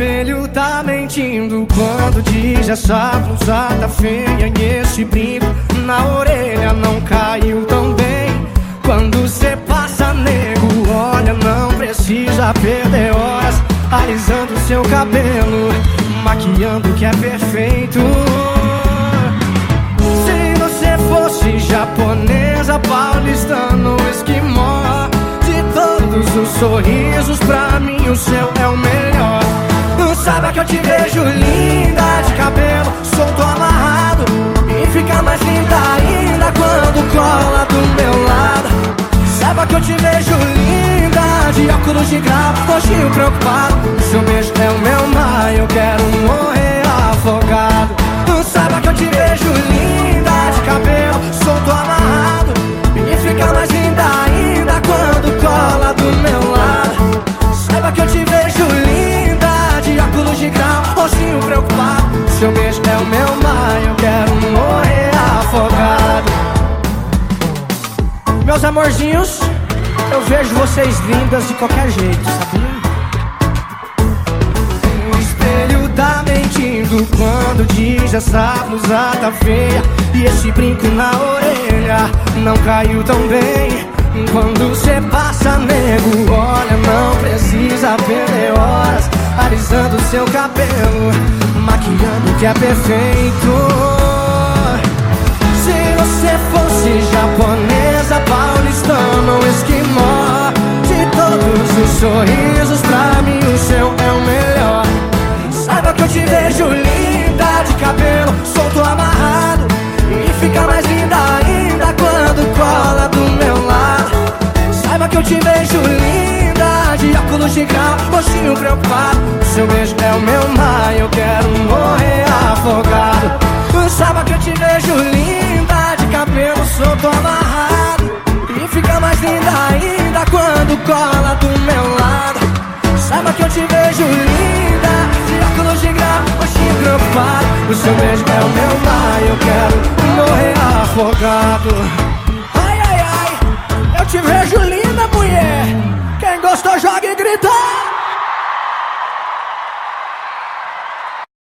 espelho tá mentindo quando diz essa blusa tá feia e esse brinco na orelha não caiu tão bem. Quando cê passa nego, olha, não precisa perder horas alisando seu cabelo, maquiando que é perfeito. Se você fosse japonesa, paulistano, esquimó, de todos os sorrisos, pra mim o seu é o melhor. Saiba que eu te vejo linda de cabelo solto amarrado E fica mais linda ainda quando cola do meu lado. Saiba que eu te vejo linda de óculos de grau Roxinho preocupado. Seu beijo é o meu mar Meus amorzinhos Eu vejo vocês lindas de qualquer jeito, sabia? O espelho tá mentindo quando diz essa blusa tá feia E esse brinco na orelha não caiu tão bem Quando cê passa nego, olha, não precisa perder horas Alisando seu cabelo, maquiando que é perfeito Se você fosse japonesa, sorrisos, pra mim o seu é o melhor. Saiba que eu te vejo linda de cabelo solto amarrado. E fica mais linda ainda quando cola do meu lado. Saiba que eu te vejo linda de óculos de grau Roxinho preocupado. Seu beijo é o meu mar Eu quero morrer afogado. Saiba que eu te vejo linda de cabelo solto amarrado te vejo linda. De óculos de grau, roxinho preocupado O seu beijo é o meu mar Eu quero morrer afogado. Ai, ai, ai Eu te vejo linda, mulher. Quem gostou, joga e grita